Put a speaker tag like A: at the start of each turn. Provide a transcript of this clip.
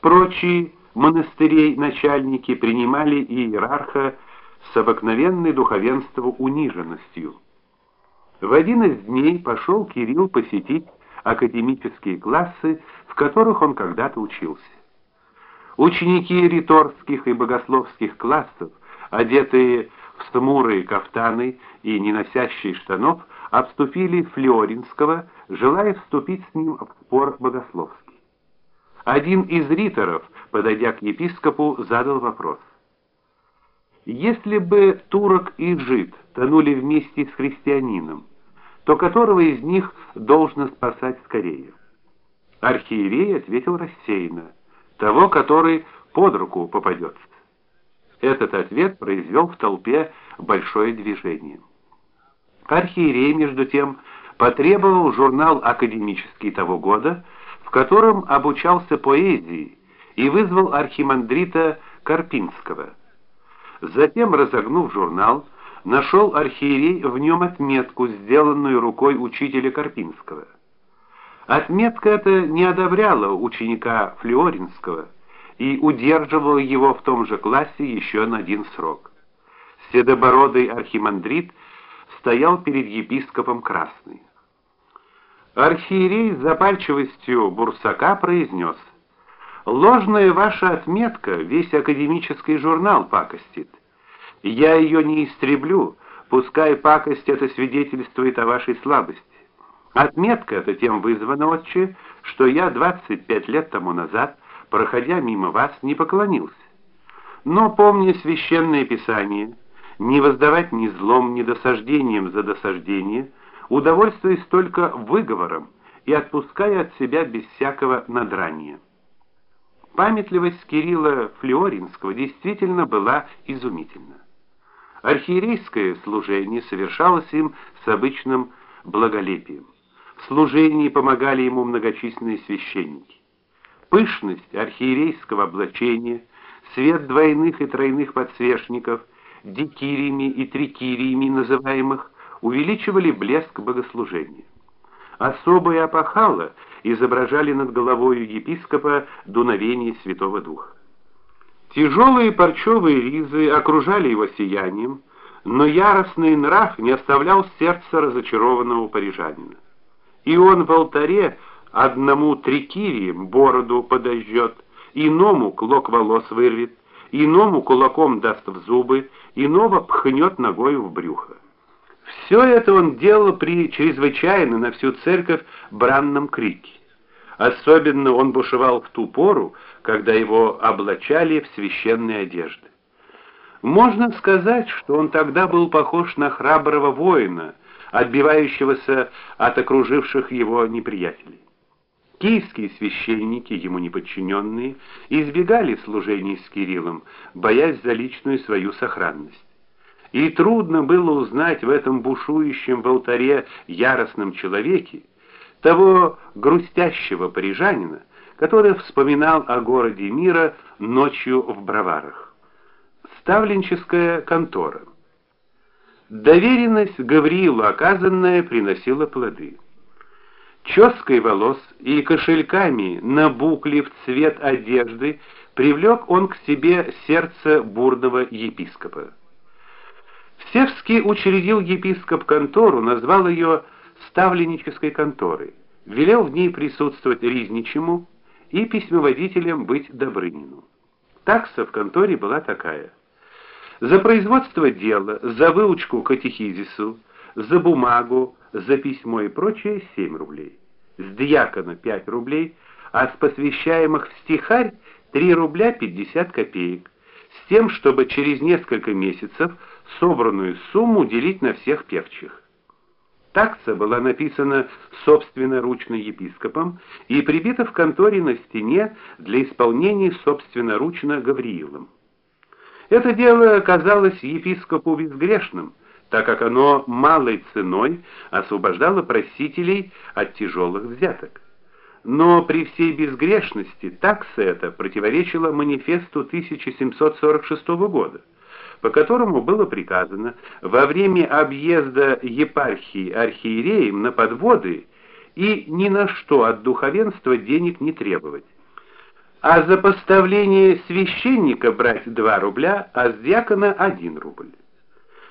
A: Прочие монастырей начальники принимали иерарха с обыкновенной духовенству униженностью. В один из дней пошел Кирилл посетить академические классы, в которых он когда-то учился. Ученики риторских и богословских классов, одетые в смурые кафтаны и не носящие штанов, обступили Флоринского, желая вступить с ним в спор богословский. Один из риторов, подойдя к епископу, задал вопрос: Если бы турок и жид тонули вместе с христианином, то которого из них должно спасать скорее? Архиерей ответил рассеянно: того, который под руку попадется. Этот ответ произвел в толпе большое движение. Архиерей между тем потребовал журнал академический того года, котором обучался поэзии, и вызвал архимандрита Карпинского. Затем, разогнув журнал, нашел архиерей в нем отметку, сделанную рукой учителя Карпинского. Отметка эта не одобряла ученика Флоринского и удерживала его в том же классе еще на один срок. Седобородый архимандрит стоял перед епископом Красный. Архиерей с запальчивостью бурсака произнес: "Ложная ваша отметка весь академический журнал пакостит. Я ее не истреблю, пускай пакость это свидетельствует о вашей слабости. Отметка эта тем вызвана, отче, что я 25 лет тому назад, проходя мимо вас, не поклонился. Но помня священное писание, не воздавать ни злом, ни досаждением за досаждение, удовольствуясь только выговором и отпуская от себя без всякого надрания. Памятливость Кирилла Флоринского действительно была изумительна. Архиерейское служение совершалось им с обычным благолепием. В служении помогали ему многочисленные священники. Пышность архиерейского облачения, свет двойных и тройных подсвечников, дикириями и трикириями называемых, увеличивали блеск богослужения. Особые опахала изображали над головой епископа дуновение Святого Духа. Тяжелые парчевые ризы окружали его сиянием, но яростный нрав не оставлял сердца разочарованного парижанина и он в алтаре одному трикирием бороду подожжет, иному клок волос вырвет, иному кулаком даст в зубы, иного пхнет ногой в брюхо. Все это он делал при чрезвычайно на всю церковь бранном крике. Особенно он бушевал в ту пору, когда его облачали в священные одежды. Можно сказать, что он тогда был похож на храброго воина, отбивающегося от окруживших его неприятелей. Киевские священники, ему неподчиненные, избегали служений с Кириллом, боясь за личную свою сохранность. И трудно было узнать в этом бушующем в алтаре яростном человеке того грустящего парижанина, который вспоминал о городе мира ночью в Броварах. Ставленческая контора Доверенность Гавриилу оказанная приносила плоды. Чёской волос и кошельками на букле в цвет одежды привлек он к себе сердце бурного епископа. Севский учредил епископ контору, назвал ее ставленнической конторой, велел в ней присутствовать Ризничему и письмоводителем быть Добрынину. Такса в конторе была такая: за производство дела, за выучку катехизису, за бумагу, за письмо и прочее 7 рублей. С диакона 5 рублей, а с посвящаемых в стихарь 3 рубля 50 копеек, с тем, чтобы через несколько месяцев собранную сумму делить на всех певчих. Такса была написана собственноручно епископом и прибита в конторе на стене для исполнения собственноручно Гавриилом. Это дело казалось епископу безгрешным, так как оно малой ценой освобождало просителей от тяжелых взяток. Но при всей безгрешности такса эта противоречила манифесту 1746 года, по которому было приказано во время объезда епархии архиереем на подводы и ни на что от духовенства денег не требовать. а за поставление священника брать 2 рубля, а с диакона 1 рубль.